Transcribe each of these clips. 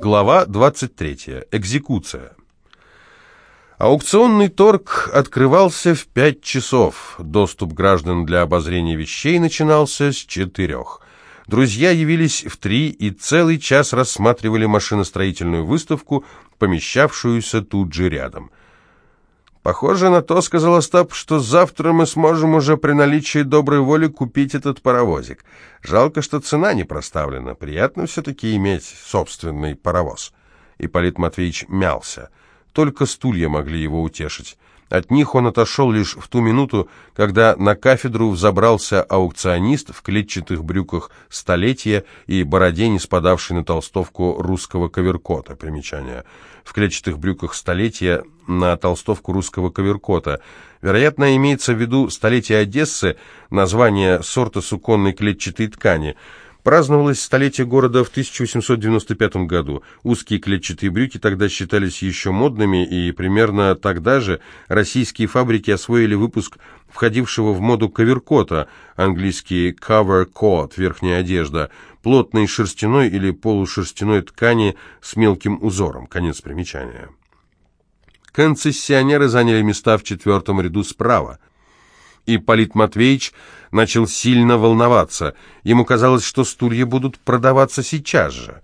Глава 23. Экзекуция. Аукционный торг открывался в пять часов. Доступ граждан для обозрения вещей начинался с четырех. Друзья явились в три и целый час рассматривали машиностроительную выставку, помещавшуюся тут же рядом. «Похоже на то, — сказал Остап, — что завтра мы сможем уже при наличии доброй воли купить этот паровозик. Жалко, что цена не проставлена. Приятно все-таки иметь собственный паровоз». Ипполит Матвеевич мялся. Только стулья могли его утешить. От них он отошел лишь в ту минуту, когда на кафедру взобрался аукционист в клетчатых брюках столетия и бороде, не спадавшей на толстовку русского коверкота. Примечание. В клетчатых брюках столетия на толстовку русского коверкота. Вероятно, имеется в виду столетие Одессы, название сорта суконной клетчатой ткани – Праздновалось столетие города в 1895 году. Узкие клетчатые брюки тогда считались еще модными, и примерно тогда же российские фабрики освоили выпуск входившего в моду коверкота, английский cover coat, верхняя одежда, плотной шерстяной или полушерстяной ткани с мелким узором. Конец примечания. Концессионеры заняли места в четвертом ряду справа и Полит Матвеевич начал сильно волноваться. Ему казалось, что стулья будут продаваться сейчас же.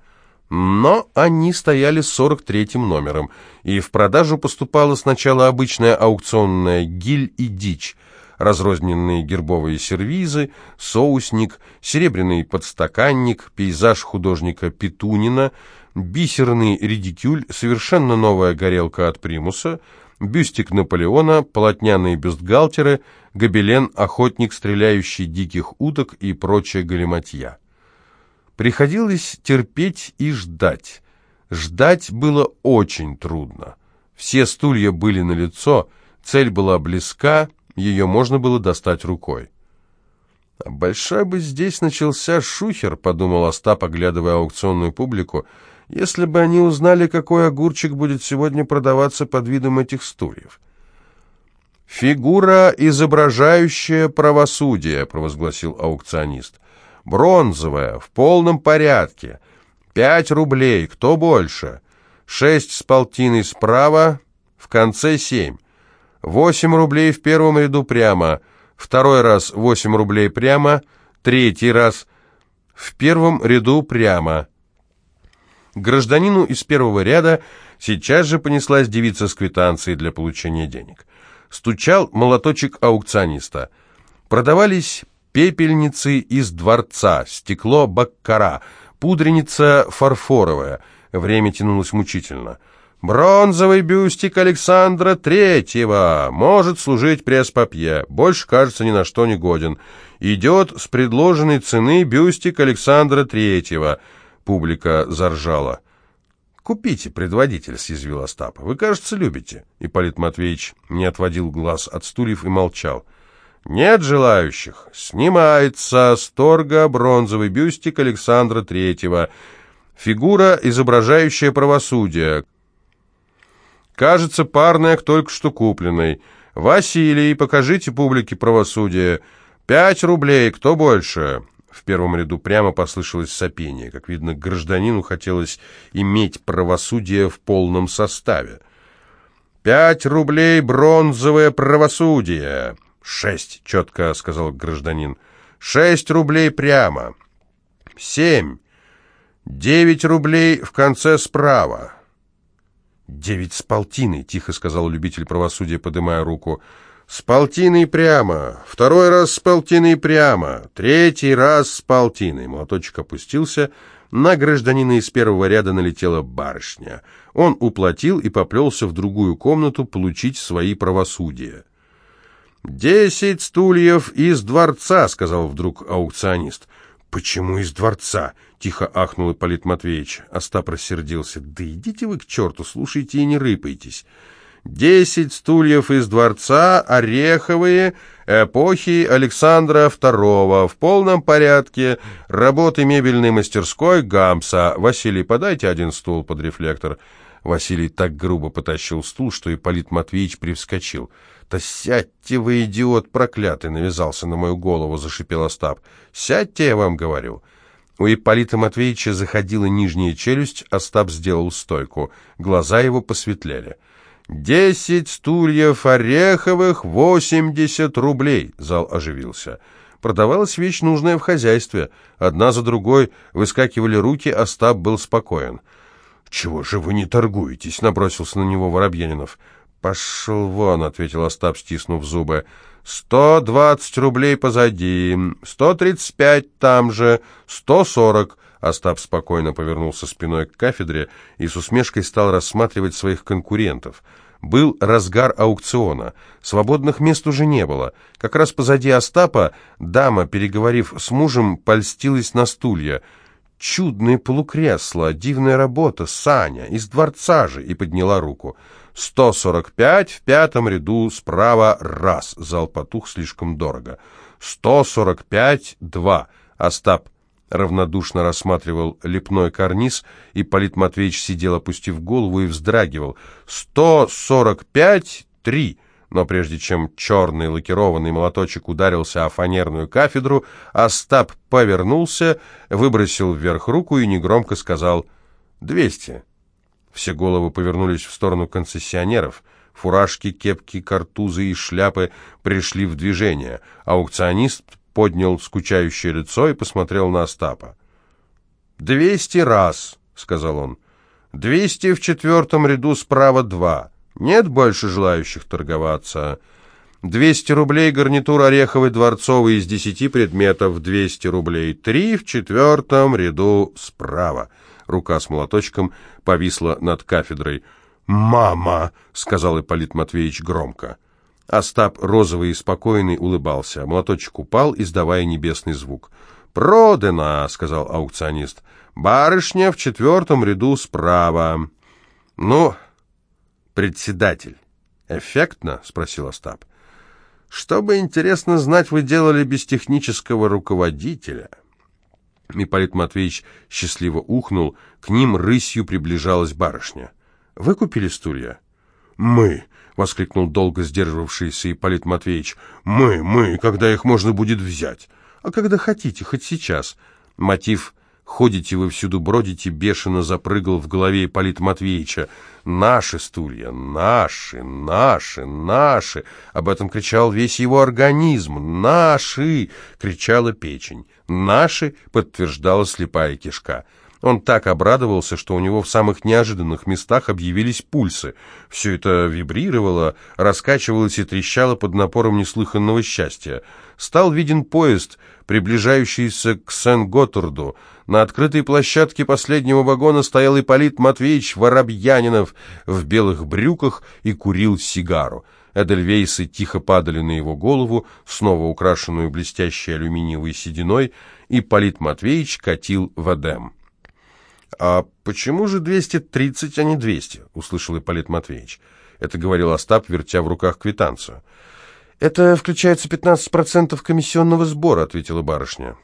Но они стояли с 43-м номером, и в продажу поступала сначала обычная аукционная гиль и дичь, разрозненные гербовые сервизы, соусник, серебряный подстаканник, пейзаж художника Петунина, бисерный редикюль, совершенно новая горелка от примуса — бюстик Наполеона, полотняные бюстгальтеры, гобелен «Охотник, стреляющий диких уток» и прочая галиматья. Приходилось терпеть и ждать. Ждать было очень трудно. Все стулья были налицо, цель была близка, ее можно было достать рукой. «Большой бы здесь начался шухер», — подумал Остап, оглядывая аукционную публику, — если бы они узнали, какой огурчик будет сегодня продаваться под видом этих стульев. «Фигура, изображающая правосудие», — провозгласил аукционист. «Бронзовая, в полном порядке. Пять рублей, кто больше? Шесть с полтиной справа, в конце семь. Восемь рублей в первом ряду прямо, второй раз восемь рублей прямо, третий раз в первом ряду прямо». Гражданину из первого ряда сейчас же понеслась девица с квитанцией для получения денег. Стучал молоточек аукциониста. Продавались пепельницы из дворца, стекло баккара, пудреница фарфоровая. Время тянулось мучительно. Бронзовый бюстик Александра Третьего может служить пресс-папье. Больше, кажется, ни на что не годен. Идет с предложенной цены бюстик Александра Третьего – Публика заржала. «Купите, предводитель», — съязвил Остап. «Вы, кажется, любите». Ипполит Матвеевич не отводил глаз от стульев и молчал. «Нет желающих. Снимается с торга бронзовый бюстик Александра Третьего. Фигура, изображающая правосудие. Кажется, парная к только что купленной. Василий, покажите публике правосудие. Пять рублей, кто больше?» В первом ряду прямо послышалось сопение. Как видно, гражданину хотелось иметь правосудие в полном составе. «Пять рублей бронзовое правосудие!» «Шесть», — четко сказал гражданин. «Шесть рублей прямо». «Семь». «Девять рублей в конце справа». «Девять с полтиной», — тихо сказал любитель правосудия, подымая руку. С полтиной прямо, второй раз с полтиной прямо, третий раз с полтиной. Молоточек опустился, на гражданина из первого ряда налетела барышня. Он уплатил и поплелся в другую комнату получить свои правосудия. «Десять стульев из дворца», — сказал вдруг аукционист. «Почему из дворца?» — тихо ахнул Ипполит Матвеевич. Остап рассердился. «Да идите вы к черту, слушайте и не рыпайтесь». Десять стульев из дворца, ореховые, эпохи Александра II, в полном порядке, работы мебельной мастерской Гамса. Василий, подайте один стул под рефлектор. Василий так грубо потащил стул, что Ипполит Матвеевич привскочил. «Да сядьте вы, идиот проклятый!» — навязался на мою голову, — зашипел Остап. «Сядьте, я вам говорю!» У Ипполита Матвеевича заходила нижняя челюсть, Остап сделал стойку. Глаза его посветлели. «Десять стульев ореховых, восемьдесят рублей!» Зал оживился. Продавалась вещь, нужная в хозяйстве. Одна за другой выскакивали руки, Остап был спокоен. «Чего же вы не торгуетесь?» — набросился на него Воробьянинов. «Пошел вон», — ответил Остап, стиснув зубы. «Сто двадцать рублей позади, сто тридцать пять там же, сто сорок». Остап спокойно повернулся спиной к кафедре и с усмешкой стал рассматривать своих конкурентов. Был разгар аукциона. Свободных мест уже не было. Как раз позади Остапа дама, переговорив с мужем, польстилась на стулья. «Чудное полукресло, дивная работа, Саня, из дворца же!» и подняла руку. «Сто сорок пять, в пятом ряду, справа, раз!» Зал потух слишком дорого. «Сто сорок пять, два!» Остап равнодушно рассматривал лепной карниз, и Полит Матвеевич сидел, опустив голову, и вздрагивал. «Сто сорок пять, три!» Но прежде чем черный лакированный молоточек ударился о фанерную кафедру, Остап повернулся, выбросил вверх руку и негромко сказал «Двести». Все головы повернулись в сторону концессионеров. Фуражки, кепки, картузы и шляпы пришли в движение. Аукционист поднял скучающее лицо и посмотрел на Остапа. «Двести раз», — сказал он. «Двести в четвертом ряду справа два. Нет больше желающих торговаться. Двести рублей гарнитур ореховый дворцовый из десяти предметов. Двести рублей. Три в четвертом ряду справа». Рука с молоточком повисла над кафедрой. «Мама!» — сказал Ипполит Матвеевич громко. Остап, розовый и спокойный, улыбался. Молоточек упал, издавая небесный звук. «Продано!» — сказал аукционист. «Барышня в четвертом ряду справа». «Ну, председатель, эффектно?» — спросил Остап. «Что бы, интересно знать, вы делали без технического руководителя?» Ипполит Матвеевич счастливо ухнул, к ним рысью приближалась барышня. «Вы купили стулья?» «Мы!» — воскликнул долго сдерживавшийся Ипполит Матвеевич. «Мы, мы, когда их можно будет взять?» «А когда хотите, хоть сейчас». Мотив Ходите вы всюду, бродите, бешено запрыгал в голове Ипполита Матвеевича. «Наши стулья! Наши! Наши! Наши!» Об этом кричал весь его организм. «Наши!» — кричала печень. «Наши!» — подтверждала слепая кишка. Он так обрадовался, что у него в самых неожиданных местах объявились пульсы. Все это вибрировало, раскачивалось и трещало под напором неслыханного счастья. Стал виден поезд, приближающийся к Сен-Готарду. На открытой площадке последнего вагона стоял Ипполит Матвеевич Воробьянинов в белых брюках и курил сигару. Эдельвейсы тихо падали на его голову, снова украшенную блестящей алюминиевой сединой, и Полит Матвеевич катил в Эдем. «А почему же 230, а не 200?» — услышал Ипполит Матвеевич. Это говорил Остап, вертя в руках квитанцию. «Это включается 15% комиссионного сбора», — ответила барышня.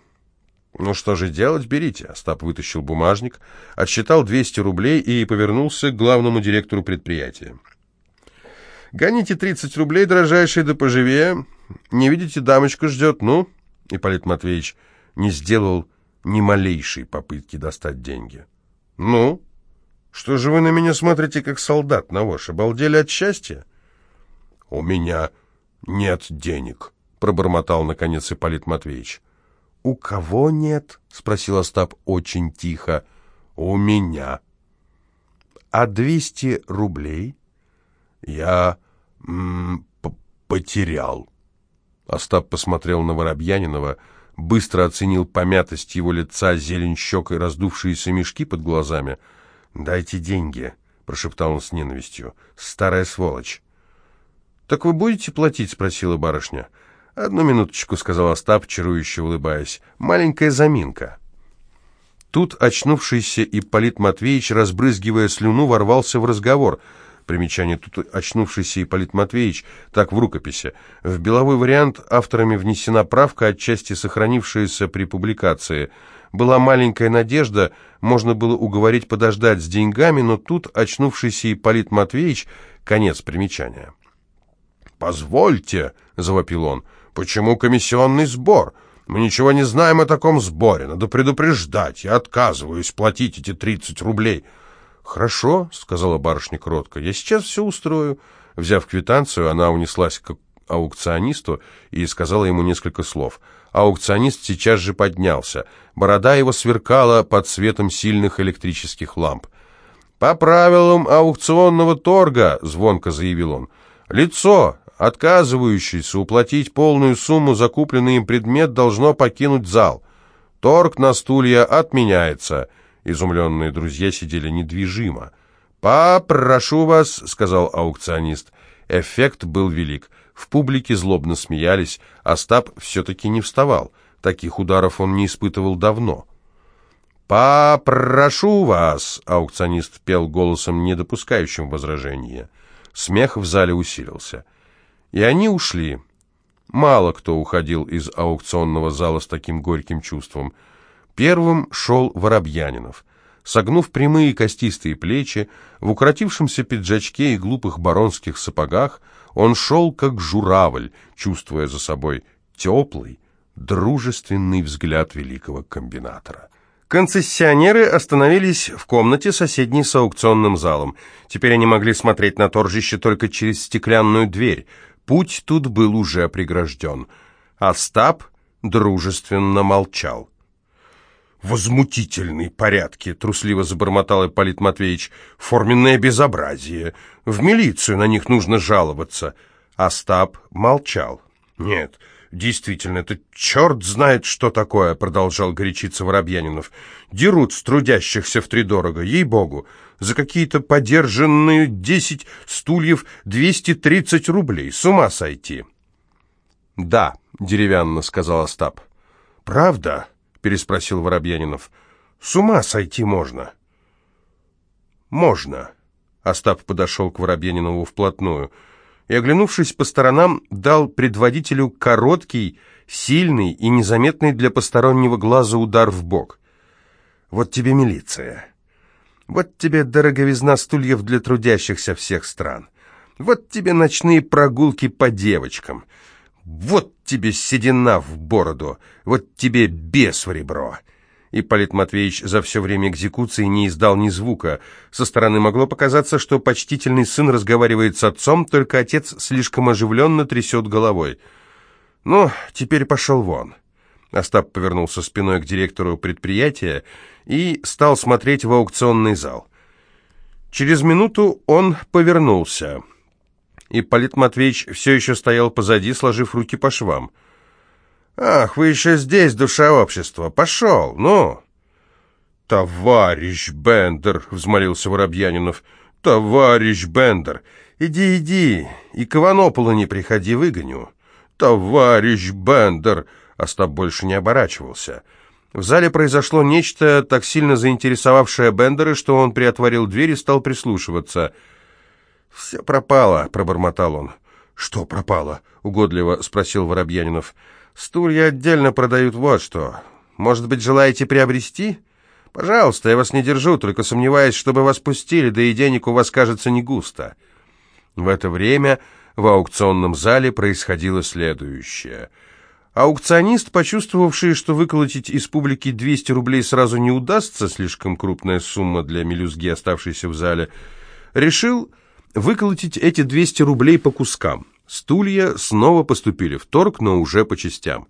«Ну что же делать, берите». Остап вытащил бумажник, отсчитал 200 рублей и повернулся к главному директору предприятия. «Гоните 30 рублей, дорожайший, да поживее. Не видите, дамочка ждет, ну?» Ипполит Матвеевич не сделал ни малейшей попытки достать деньги. «Ну? Что же вы на меня смотрите, как солдат на ваш? Обалдели от счастья?» «У меня нет денег», — пробормотал, наконец, Ипполит Матвеевич. «У кого нет?» — спросил Остап очень тихо. «У меня». «А двести рублей?» «Я потерял». Остап посмотрел на Воробьянинова, — быстро оценил помятость его лица, зелень щек и раздувшиеся мешки под глазами. «Дайте деньги», — прошептал он с ненавистью. «Старая сволочь». «Так вы будете платить?» — спросила барышня. «Одну минуточку», — сказал Остап, чарующе улыбаясь. «Маленькая заминка». Тут очнувшийся Ипполит Матвеевич, разбрызгивая слюну, ворвался в разговор — Примечание. Тут очнувшийся Ипполит Матвеевич, так в рукописи. В беловой вариант авторами внесена правка, отчасти сохранившаяся при публикации. Была маленькая надежда, можно было уговорить подождать с деньгами, но тут очнувшийся Ипполит Матвеевич, конец примечания. «Позвольте», — завопил он, — «почему комиссионный сбор? Мы ничего не знаем о таком сборе. Надо предупреждать. Я отказываюсь платить эти тридцать рублей». «Хорошо», — сказала барышня кротко, — «я сейчас все устрою». Взяв квитанцию, она унеслась к аукционисту и сказала ему несколько слов. Аукционист сейчас же поднялся. Борода его сверкала под светом сильных электрических ламп. «По правилам аукционного торга», — звонко заявил он, — «лицо, отказывающееся уплатить полную сумму за купленный им предмет, должно покинуть зал. Торг на стулья отменяется». Изумленные друзья сидели недвижимо. «Попрошу вас», — сказал аукционист. Эффект был велик. В публике злобно смеялись, Остап все-таки не вставал. Таких ударов он не испытывал давно. «Попрошу вас!» — аукционист пел голосом, не допускающим возражения. Смех в зале усилился. И они ушли. Мало кто уходил из аукционного зала с таким горьким чувством. Первым шел Воробьянинов. Согнув прямые костистые плечи, в укоротившемся пиджачке и глупых баронских сапогах, он шел как журавль, чувствуя за собой теплый, дружественный взгляд великого комбинатора. Концессионеры остановились в комнате, соседней с аукционным залом. Теперь они могли смотреть на торжище только через стеклянную дверь. Путь тут был уже прегражден. Остап дружественно молчал возмутительные порядки», — трусливо забормотал Ипполит Матвеевич. «Форменное безобразие. В милицию на них нужно жаловаться». Остап молчал. «Нет, действительно, это черт знает, что такое», — продолжал горячиться Воробьянинов. «Дерут с трудящихся втридорого, ей-богу. За какие-то подержанные десять стульев двести тридцать рублей. С ума сойти». «Да», — деревянно сказал Остап. «Правда?» — переспросил Воробьянинов. «С ума сойти можно». «Можно». Остап подошел к Воробьянинову вплотную и, оглянувшись по сторонам, дал предводителю короткий, сильный и незаметный для постороннего глаза удар в бок. «Вот тебе милиция. Вот тебе дороговизна стульев для трудящихся всех стран. Вот тебе ночные прогулки по девочкам». «Вот тебе седина в бороду! Вот тебе бес в ребро!» Ипполит Матвеевич за все время экзекуции не издал ни звука. Со стороны могло показаться, что почтительный сын разговаривает с отцом, только отец слишком оживленно трясет головой. «Ну, теперь пошел вон». Остап повернулся спиной к директору предприятия и стал смотреть в аукционный зал. Через минуту он повернулся и Полит Матвеевич все еще стоял позади, сложив руки по швам. «Ах, вы еще здесь, душа общества! Пошел, ну!» «Товарищ Бендер!» — взмолился Воробьянинов. «Товарищ Бендер! Иди, иди, и к Иванополу не приходи, выгоню!» «Товарищ Бендер!» Остап больше не оборачивался. В зале произошло нечто, так сильно заинтересовавшее Бендера, что он приотворил дверь и стал прислушиваться — «Все пропало», — пробормотал он. «Что пропало?» — угодливо спросил Воробьянинов. «Стулья отдельно продают вот что. Может быть, желаете приобрести?» «Пожалуйста, я вас не держу, только сомневаюсь, чтобы вас пустили, да и денег у вас, кажется, не густо». В это время в аукционном зале происходило следующее. Аукционист, почувствовавший, что выколотить из публики 200 рублей сразу не удастся, слишком крупная сумма для мелюзги, оставшейся в зале, решил выколотить эти 200 рублей по кускам. Стулья снова поступили в торг, но уже по частям.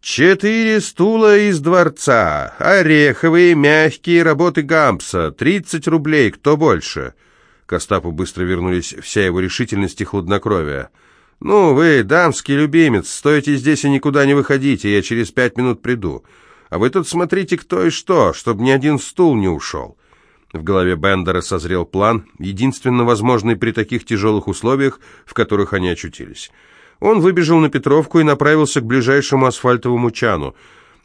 «Четыре стула из дворца, ореховые, мягкие работы Гампса, 30 рублей, кто больше?» К Остапу быстро вернулись вся его решительность и хладнокровие. «Ну, вы, дамский любимец, стойте здесь и никуда не выходите, я через пять минут приду. А вы тут смотрите кто и что, чтобы ни один стул не ушел». В голове Бендера созрел план, единственно возможный при таких тяжелых условиях, в которых они очутились. Он выбежал на Петровку и направился к ближайшему асфальтовому чану.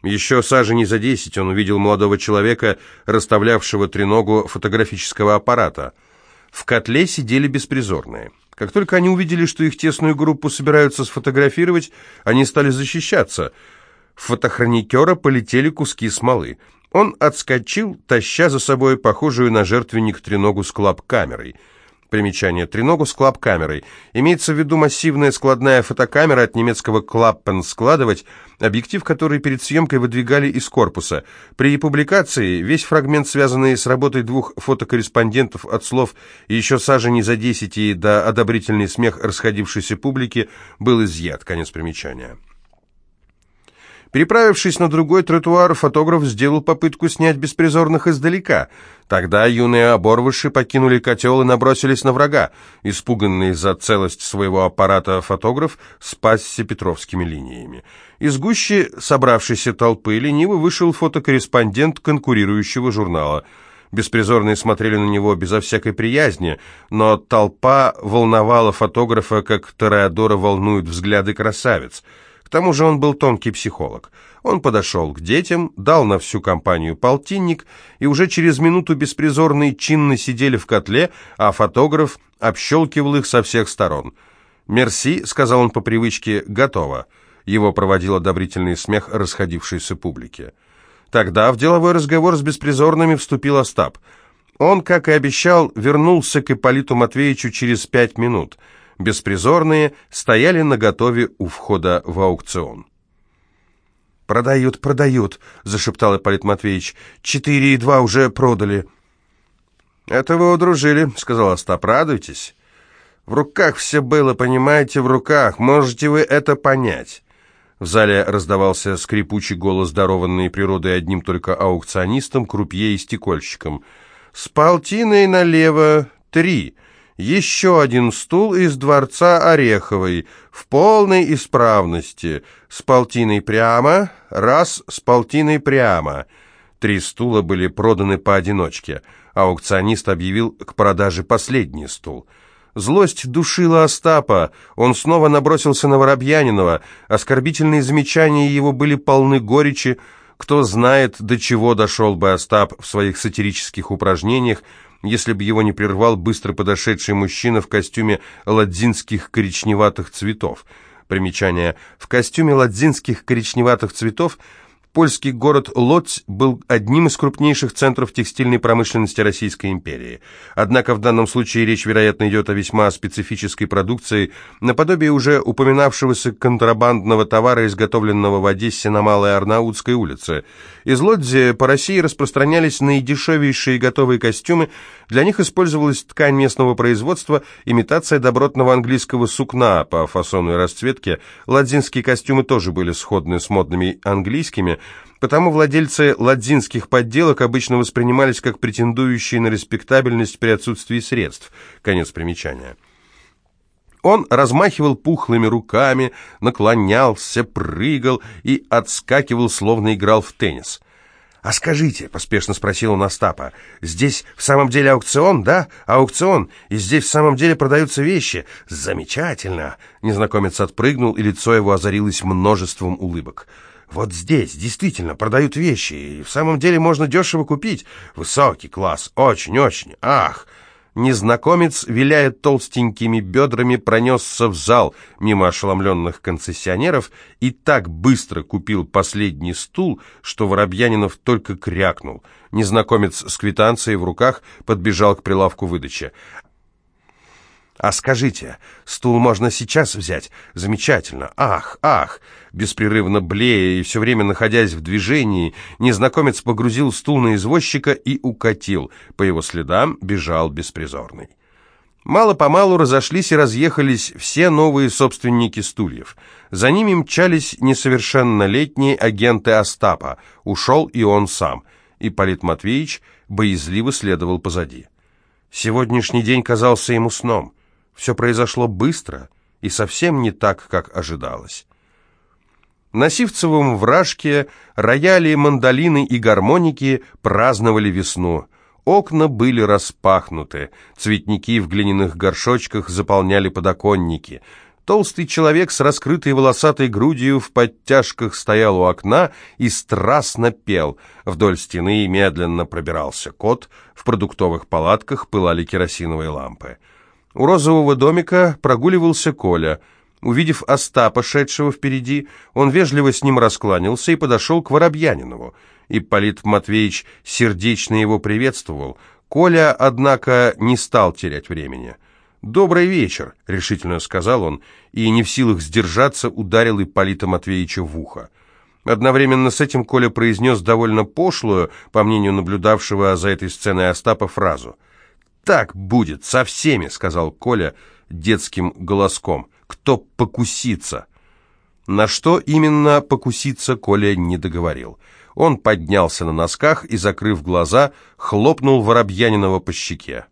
Еще саженей за десять он увидел молодого человека, расставлявшего треногу фотографического аппарата. В котле сидели беспризорные. Как только они увидели, что их тесную группу собираются сфотографировать, они стали защищаться. В фотохроникера полетели куски смолы. Он отскочил, таща за собой похожую на жертвенник треногу с клап-камерой. Примечание. Треногу с клап-камерой. Имеется в виду массивная складная фотокамера от немецкого «клаппен» складывать, объектив, который перед съемкой выдвигали из корпуса. При публикации весь фрагмент, связанный с работой двух фотокорреспондентов от слов еще сажени за десять и до одобрительный смех расходившейся публики, был изъят. Конец примечания. Переправившись на другой тротуар, фотограф сделал попытку снять беспризорных издалека. Тогда юные оборвыши покинули котел и набросились на врага. Испуганный за целость своего аппарата фотограф спасся петровскими линиями. Из гущи собравшейся толпы лениво вышел фотокорреспондент конкурирующего журнала. Беспризорные смотрели на него безо всякой приязни, но толпа волновала фотографа, как Тореадора волнуют взгляды красавиц – тому же он был тонкий психолог. Он подошел к детям, дал на всю компанию полтинник, и уже через минуту беспризорные чинно сидели в котле, а фотограф общелкивал их со всех сторон. «Мерси», — сказал он по привычке, — «готово». Его проводил одобрительный смех расходившейся публики. Тогда в деловой разговор с беспризорными вступил Остап. Он, как и обещал, вернулся к Ипполиту Матвеевичу через пять минут — Беспризорные стояли наготове у входа в аукцион. «Продают, продают», — зашептал Ипполит Матвеевич. «Четыре и два уже продали». «Это вы удружили», — сказал Остап. «Радуйтесь. В руках все было, понимаете, в руках. Можете вы это понять». В зале раздавался скрипучий голос, дарованный природой одним только аукционистом, крупье и стекольщиком. «С полтиной налево три». Еще один стул из дворца Ореховой, в полной исправности, с полтиной прямо, раз с полтиной прямо. Три стула были проданы поодиночке. Аукционист объявил к продаже последний стул. Злость душила Остапа, он снова набросился на Воробьянинова, оскорбительные замечания его были полны горечи, кто знает, до чего дошел бы Остап в своих сатирических упражнениях, если бы его не прервал быстро подошедший мужчина в костюме ладзинских коричневатых цветов. Примечание. В костюме ладзинских коричневатых цветов – Польский город Лодзь был одним из крупнейших центров текстильной промышленности Российской империи. Однако в данном случае речь, вероятно, идет о весьма специфической продукции, наподобие уже упоминавшегося контрабандного товара, изготовленного в Одессе на Малой Арнаутской улице. Из Лодзи по России распространялись наидешевейшие готовые костюмы, для них использовалась ткань местного производства, имитация добротного английского сукна по фасону и расцветке. Ладзинские костюмы тоже были сходны с модными английскими, Потому владельцы ладзинских подделок обычно воспринимались как претендующие на респектабельность при отсутствии средств. Конец примечания. Он размахивал пухлыми руками, наклонялся, прыгал и отскакивал, словно играл в теннис. «А скажите», — поспешно спросил он Остапа, — «здесь в самом деле аукцион, да? Аукцион, и здесь в самом деле продаются вещи. Замечательно!» Незнакомец отпрыгнул, и лицо его озарилось множеством улыбок. Вот здесь действительно продают вещи, и в самом деле можно дешево купить. Высокий класс, очень-очень, ах!» Незнакомец, виляя толстенькими бедрами, пронесся в зал мимо ошеломленных концессионеров и так быстро купил последний стул, что Воробьянинов только крякнул. Незнакомец с квитанцией в руках подбежал к прилавку выдачи. «А скажите, стул можно сейчас взять? Замечательно! Ах, ах!» Беспрерывно блея и все время находясь в движении, незнакомец погрузил стул на извозчика и укатил. По его следам бежал беспризорный. Мало-помалу разошлись и разъехались все новые собственники стульев. За ними мчались несовершеннолетние агенты Остапа. Ушел и он сам. И Полит Матвеевич боязливо следовал позади. Сегодняшний день казался ему сном. Все произошло быстро и совсем не так, как ожидалось. На Сивцевом вражке рояли, мандолины и гармоники праздновали весну. Окна были распахнуты, цветники в глиняных горшочках заполняли подоконники. Толстый человек с раскрытой волосатой грудью в подтяжках стоял у окна и страстно пел. Вдоль стены медленно пробирался кот, в продуктовых палатках пылали керосиновые лампы. У розового домика прогуливался Коля. Увидев Остапа, шедшего впереди, он вежливо с ним раскланялся и подошел к Воробьянинову. Ипполит Матвеевич сердечно его приветствовал. Коля, однако, не стал терять времени. «Добрый вечер», — решительно сказал он, и, не в силах сдержаться, ударил Ипполита Матвеевича в ухо. Одновременно с этим Коля произнес довольно пошлую, по мнению наблюдавшего за этой сценой Остапа, фразу. «Так будет со всеми», — сказал Коля детским голоском. «Кто покусится?» На что именно покуситься Коля не договорил. Он поднялся на носках и, закрыв глаза, хлопнул Воробьянинова по щеке.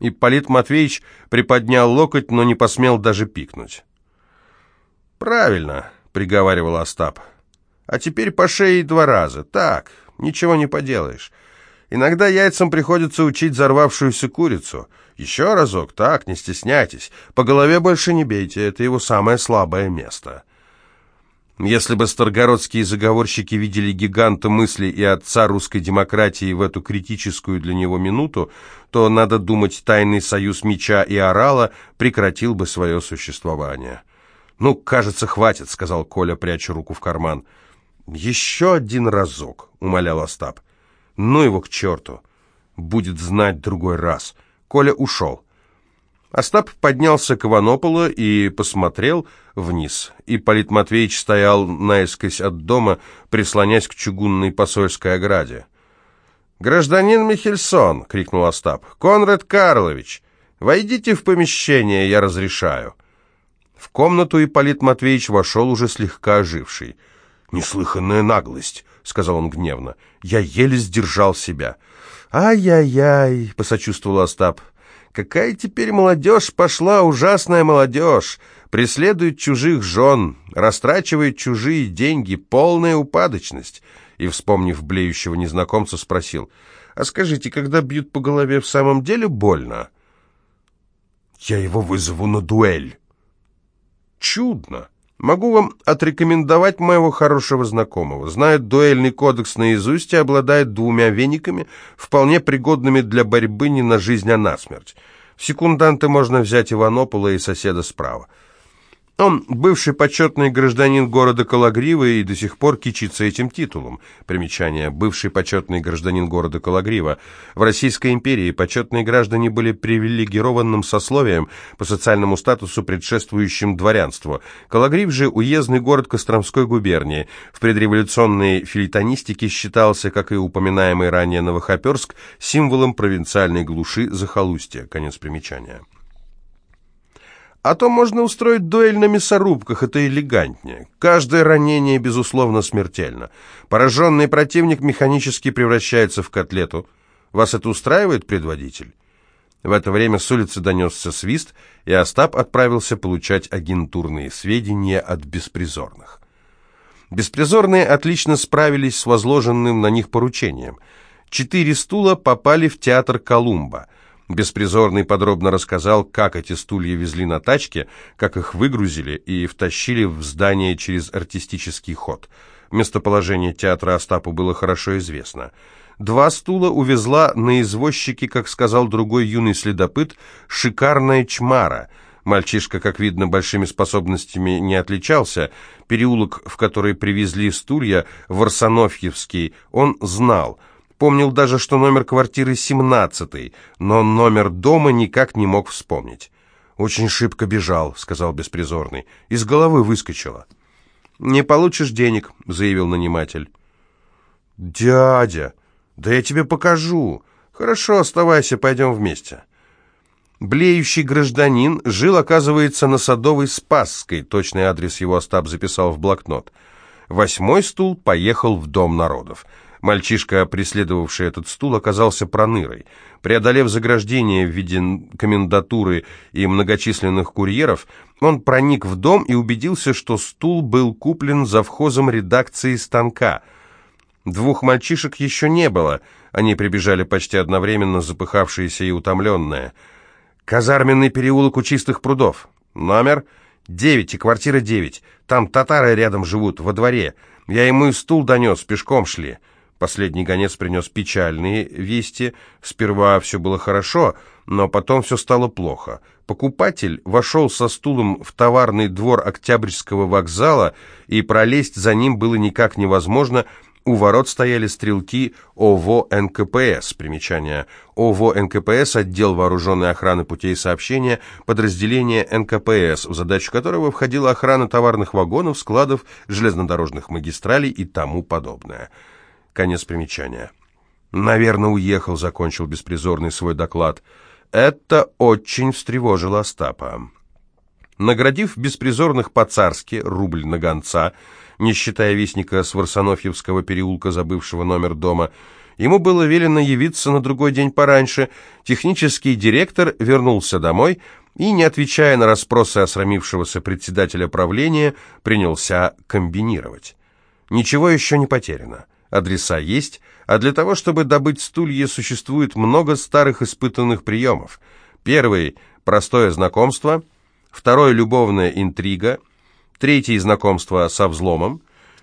Ипполит Матвеевич приподнял локоть, но не посмел даже пикнуть. «Правильно», — приговаривал Остап. «А теперь по шее два раза. Так, ничего не поделаешь. Иногда яйцам приходится учить взорвавшуюся курицу. Еще разок, так, не стесняйтесь. По голове больше не бейте, это его самое слабое место». Если бы старгородские заговорщики видели гиганта мысли и отца русской демократии в эту критическую для него минуту, то, надо думать, тайный союз меча и орала прекратил бы свое существование. «Ну, кажется, хватит», — сказал Коля, пряча руку в карман. «Еще один разок», — умолял Остап. «Ну его к черту! Будет знать другой раз». Коля ушел. Остап поднялся к Иванополу и посмотрел вниз. И Полит Матвеевич стоял наискось от дома, прислонясь к чугунной посольской ограде. «Гражданин Михельсон!» — крикнул Остап. «Конрад Карлович! Войдите в помещение, я разрешаю!» В комнату Ипполит Матвеевич вошел уже слегка оживший. «Неслыханная наглость!» — сказал он гневно. «Я еле сдержал себя». «Ай-яй-яй!» — посочувствовал Остап. Какая теперь молодежь пошла, ужасная молодежь! Преследует чужих жен, растрачивает чужие деньги, полная упадочность. И, вспомнив блеющего незнакомца, спросил, «А скажите, когда бьют по голове, в самом деле больно?» «Я его вызову на дуэль». «Чудно!» Могу вам отрекомендовать моего хорошего знакомого. Знает дуэльный кодекс наизусть и обладает двумя вениками, вполне пригодными для борьбы не на жизнь, а на смерть. В секунданты можно взять Иванопола и соседа справа. Он бывший почетный гражданин города Калагрива и до сих пор кичится этим титулом. Примечание. Бывший почетный гражданин города Калагрива. В Российской империи почетные граждане были привилегированным сословием по социальному статусу, предшествующим дворянству. Калагрив же уездный город Костромской губернии. В предреволюционной филитонистике считался, как и упоминаемый ранее Новохоперск, символом провинциальной глуши захолустья. Конец примечания. А то можно устроить дуэль на мясорубках, это элегантнее. Каждое ранение, безусловно, смертельно. Пораженный противник механически превращается в котлету. Вас это устраивает, предводитель? В это время с улицы донесся свист, и Остап отправился получать агентурные сведения от беспризорных. Беспризорные отлично справились с возложенным на них поручением. Четыре стула попали в театр «Колумба». Беспризорный подробно рассказал, как эти стулья везли на тачке, как их выгрузили и втащили в здание через артистический ход. Местоположение театра Остапу было хорошо известно. Два стула увезла на извозчике, как сказал другой юный следопыт, шикарная чмара. Мальчишка, как видно, большими способностями не отличался. Переулок, в который привезли стулья, Варсонофьевский, он знал – Помнил даже, что номер квартиры 17 но номер дома никак не мог вспомнить. «Очень шибко бежал», — сказал беспризорный. «Из головы выскочило». «Не получишь денег», — заявил наниматель. «Дядя, да я тебе покажу. Хорошо, оставайся, пойдем вместе». Блеющий гражданин жил, оказывается, на Садовой Спасской, точный адрес его Остап записал в блокнот. Восьмой стул поехал в Дом народов. Мальчишка, преследовавший этот стул, оказался пронырой. Преодолев заграждение в виде комендатуры и многочисленных курьеров, он проник в дом и убедился, что стул был куплен за вхозом редакции станка. Двух мальчишек еще не было, они прибежали почти одновременно, запыхавшиеся и утомленные. «Казарменный переулок у чистых прудов. Номер девять и квартира девять. Там татары рядом живут, во дворе. Я ему и стул донес, пешком шли». Последний гонец принес печальные вести. Сперва все было хорошо, но потом все стало плохо. Покупатель вошел со стулом в товарный двор Октябрьского вокзала, и пролезть за ним было никак невозможно. У ворот стояли стрелки ОВО НКПС. Примечание. ОВО НКПС – отдел вооруженной охраны путей сообщения, подразделение НКПС, в задачу которого входила охрана товарных вагонов, складов, железнодорожных магистралей и тому подобное. Конец примечания. «Наверное, уехал», — закончил беспризорный свой доклад. Это очень встревожило Остапа. Наградив беспризорных по-царски, рубль на гонца, не считая вестника с Варсонофьевского переулка, забывшего номер дома, ему было велено явиться на другой день пораньше. Технический директор вернулся домой и, не отвечая на расспросы осрамившегося председателя правления, принялся комбинировать. Ничего еще не потеряно. Адреса есть, а для того, чтобы добыть стулья, существует много старых испытанных приемов. Первый – простое знакомство, второй – любовная интрига, третий – знакомство со взломом,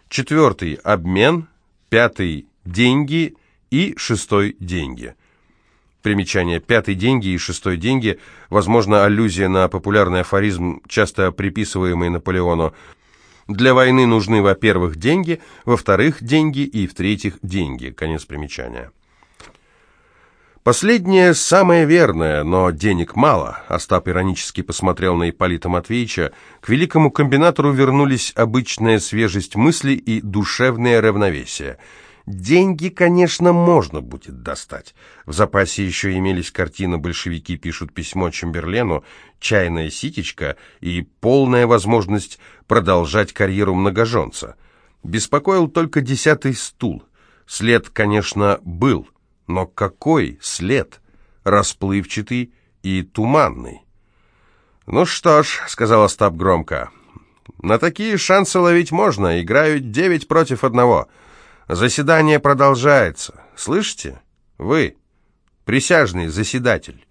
четвертый – обмен, пятый – деньги и шестой – деньги. Примечание «пятый деньги» и «шестой деньги» возможно аллюзия на популярный афоризм, часто приписываемый Наполеону – для войны нужны, во-первых, деньги, во-вторых, деньги и, в-третьих, деньги. Конец примечания. Последнее самое верное, но денег мало. Остап иронически посмотрел на Ипполита Матвеевича. К великому комбинатору вернулись обычная свежесть мысли и душевное равновесие – Деньги, конечно, можно будет достать. В запасе еще имелись картины «Большевики пишут письмо Чемберлену», «Чайная ситечка» и полная возможность продолжать карьеру многоженца. Беспокоил только десятый стул. След, конечно, был, но какой след? Расплывчатый и туманный. «Ну что ж», — сказал Остап громко, — «на такие шансы ловить можно, играют девять против одного». Заседание продолжается. Слышите? Вы, присяжный заседатель.